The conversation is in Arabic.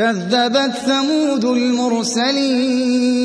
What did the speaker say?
كَذَّبَتْ ثَمُودُ الْمُرْسَلِينَ.